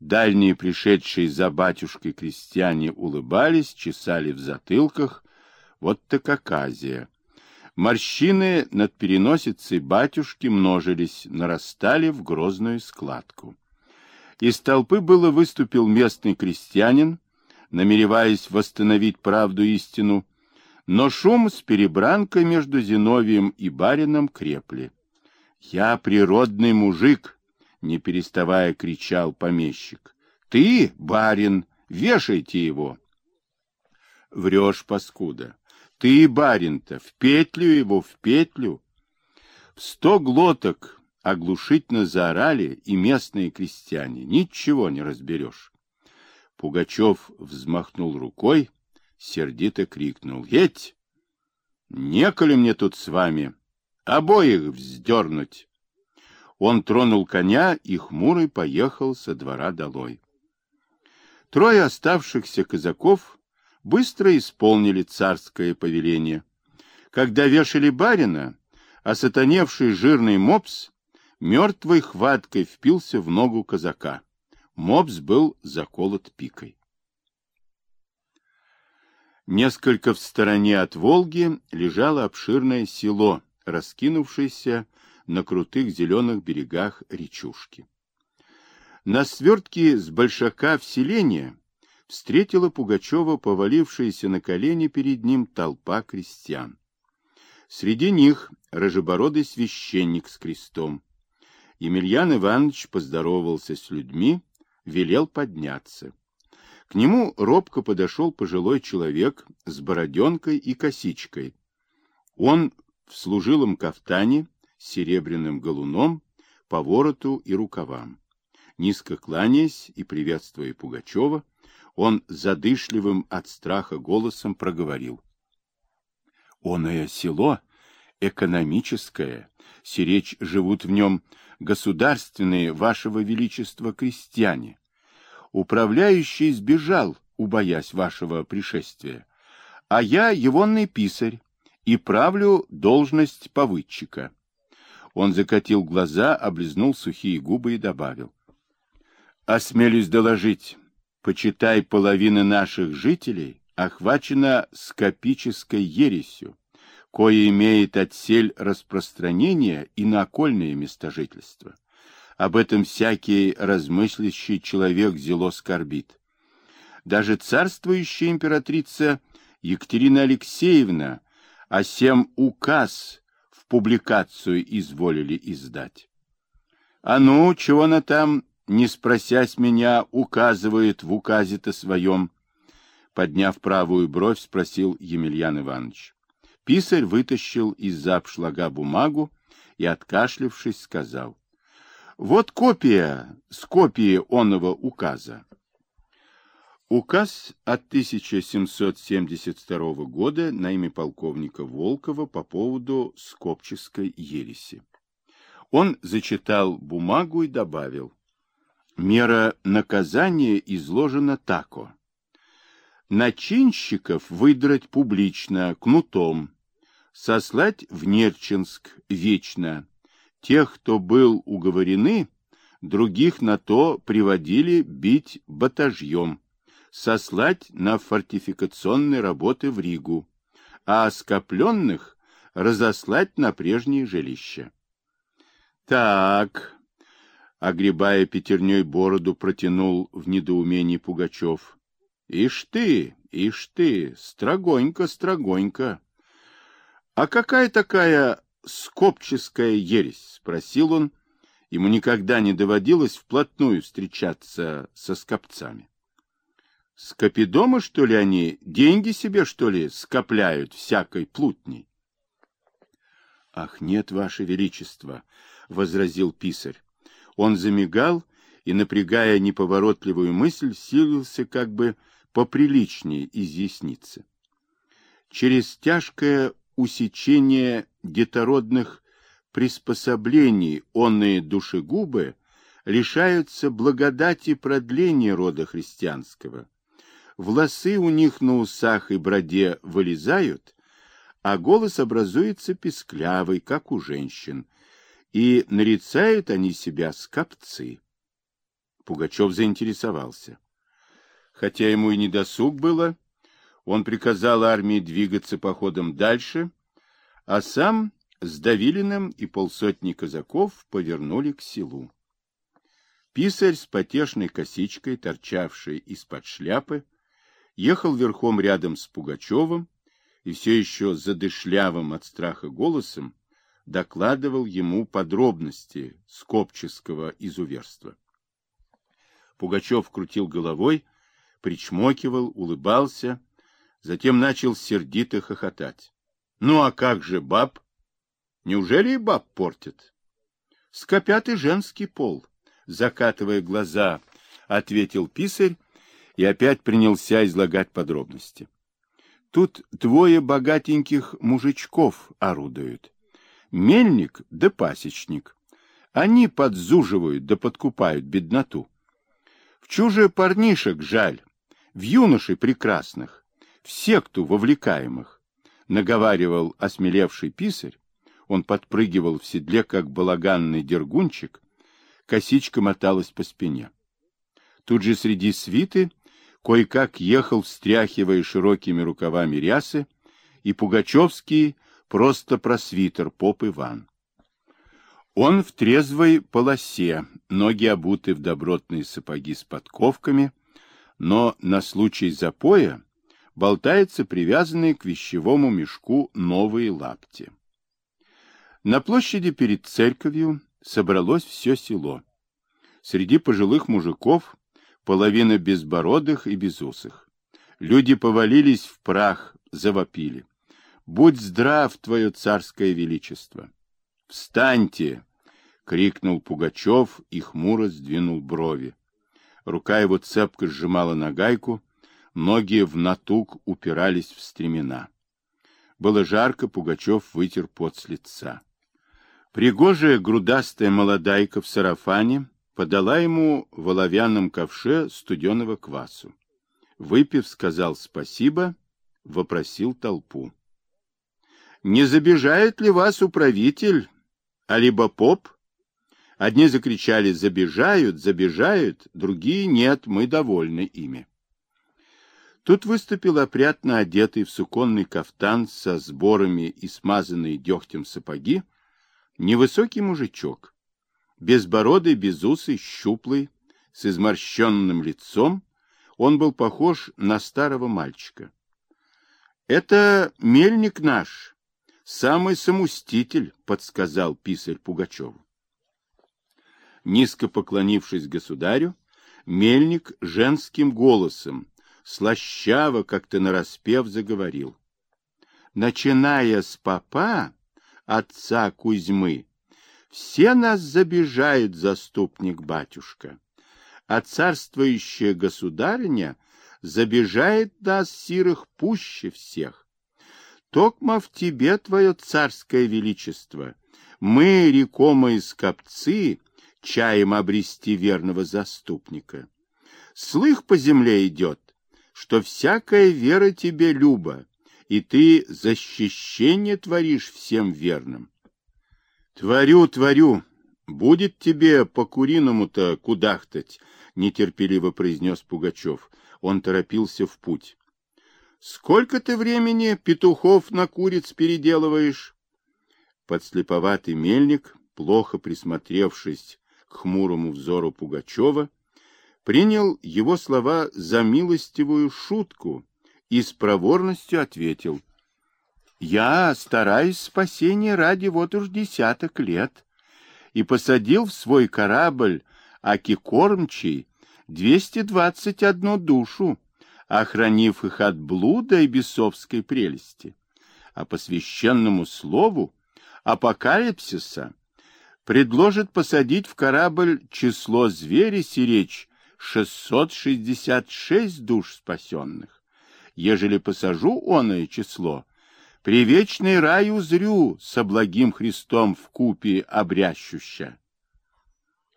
Дальние пришедшие за батюшкой крестьяне улыбались, чесали в затылках. Вот так оказия. Морщины над переносицей батюшки множились, нарастали в грозную складку. Из толпы было выступил местный крестьянин, намереваясь восстановить правду истину, но шум с перебранкой между Зиновием и барином крепли. «Я природный мужик!» — не переставая кричал помещик. «Ты, барин, вешайте его!» «Врешь, паскуда! Ты, барин-то, в петлю его, в петлю!» В сто глоток оглушительно заорали и местные крестьяне. Ничего не разберешь. Пугачев взмахнул рукой, сердито крикнул. — Едь! Неколи мне тут с вами обоих вздернуть! Он тронул коня и хмурый поехал со двора долой. Трое оставшихся казаков быстро исполнили царское повеление. Когда вешали барина, осатаневший жирный мопс мертвой хваткой впился в ногу казака. Мопс был заколот пикой. Несколько в стороне от Волги лежало обширное село, раскинувшееся на крутых зеленых берегах речушки. На свертке с большака в селение встретила Пугачева повалившаяся на колени перед ним толпа крестьян. Среди них рыжебородый священник с крестом. Емельян Иванович поздоровался с людьми, велел подняться. К нему робко подошел пожилой человек с бороденкой и косичкой. Он в служилом кафтане серебряным галуном по вороту и рукавам. Низко кланяясь и приветствуя Пугачева, он задышливым от страха голосом проговорил. «Оное село экономическое, сиречь живут в нем государственные, вашего величества, крестьяне. Управляющий сбежал, убоясь вашего пришествия, а я егонный писарь и правлю должность повыдчика. Он закатил глаза, облизнул сухие губы и добавил. Осмелюсь доложить, почитай, половина наших жителей охвачена скопической ересью, кое имеет отсель распространения и на окольные места жительства. Об этом всякий размыслящий человек зело скорбит. Даже царствующая императрица Екатерина Алексеевна, а сем указ публикацию изволили издать. А ну, чего она там, не спросясь меня, указывает в указе-то своем? Подняв правую бровь, спросил Емельян Иванович. Писарь вытащил из-за обшлага бумагу и, откашлившись, сказал. Вот копия с копии оного указа. Указ от 1772 года на имя полковника Волкова по поводу Скопческой ереси. Он зачитал бумагу и добавил. Мера наказания изложена тако. Начинщиков выдрать публично, кнутом, сослать в Нерчинск вечно. Тех, кто был уговорены, других на то приводили бить батажьем сослать на фортификационные работы в Ригу, а скопленных разослать на прежние жилища. Так, огребая пятерней бороду, протянул в недоумении Пугачев. Ишь ты, ишь ты, строгонько, строгонько. А какая такая скопческая ересь? Спросил он. Ему никогда не доводилось вплотную встречаться со скопцами. С что ли, они деньги себе, что ли, скопляют всякой плутней? — Ах, нет, ваше величество, — возразил писарь. Он замигал и, напрягая неповоротливую мысль, силился как бы поприличнее изъясниться. Через тяжкое усечение детородных приспособлений онные душегубы лишаются благодати продления рода христианского, волосы у них на усах и броде вылезают, а голос образуется песклявый, как у женщин, и нарицают они себя скопцы. Пугачев заинтересовался. Хотя ему и не досуг было, он приказал армии двигаться походом дальше, а сам с Давилиным и полсотни казаков повернули к селу. Писарь с потешной косичкой, торчавшей из-под шляпы, ехал верхом рядом с Пугачевым и все еще задышлявым от страха голосом докладывал ему подробности скопческого изуверства. Пугачев крутил головой, причмокивал, улыбался, затем начал сердито хохотать. — Ну а как же баб? Неужели и баб портят? — Скопят и женский пол, — закатывая глаза, ответил писарь и опять принялся излагать подробности. Тут двое богатеньких мужичков орудуют. Мельник да пасечник. Они подзуживают да подкупают бедноту. В чуже парнишек жаль, в юношей прекрасных, в секту вовлекаемых, наговаривал осмелевший писарь, он подпрыгивал в седле, как балаганный дергунчик, косичка моталась по спине. Тут же среди свиты кое-как ехал, встряхивая широкими рукавами рясы, и Пугачевский просто просвитер поп Иван. Он в трезвой полосе, ноги обуты в добротные сапоги с подковками, но на случай запоя болтается привязанные к вещевому мешку новые лапти. На площади перед церковью собралось все село. Среди пожилых мужиков половина безбородых и безусых. Люди повалились в прах, завопили. «Будь здрав, твое царское величество!» «Встаньте!» — крикнул Пугачев и хмуро сдвинул брови. Рука его цепко сжимала нагайку, ноги в натуг упирались в стремена. Было жарко, Пугачев вытер пот с лица. Пригожая грудастая молодайка в сарафане подала ему в оловянном ковше студеного квасу. Выпив, сказал спасибо, вопросил толпу. — Не забежает ли вас управитель, а либо поп? Одни закричали «забежают, забежают», другие «нет, мы довольны ими». Тут выступил опрятно одетый в суконный кафтан со сборами и смазанные дегтем сапоги невысокий мужичок, Безбородый, безусый, щуплый, с изморщенным лицом, он был похож на старого мальчика. — Это мельник наш, самый самуститель, — подсказал писарь Пугачеву. Низко поклонившись государю, мельник женским голосом, слащаво как-то нараспев, заговорил. Начиная с папа, отца Кузьмы, все нас забежают, заступник-батюшка, а царствующая государиня забежает нас, сирых, пуще всех. Токма в тебе, твое царское величество, мы, рекомые скопцы, чаем обрести верного заступника. Слых по земле идет, что всякая вера тебе люба, и ты защищение творишь всем верным. Творю, творю. Будет тебе по-куриному-то кудахтать, нетерпеливо произнес Пугачев. Он торопился в путь. Сколько ты времени петухов на куриц переделываешь? Подслеповатый мельник, плохо присмотревшись к хмурому взору Пугачева, принял его слова за милостивую шутку и с проворностью ответил — я стараюсь спасения ради вот уж десяток лет, и посадил в свой корабль Аки-кормчий 221 душу, охранив их от блуда и бесовской прелести. А по священному слову апокалипсиса предложит посадить в корабль число зверей сиречь 666 душ спасенных. Ежели посажу оное число, Привечный рай узрю, со благим Христом в купе обрящуща.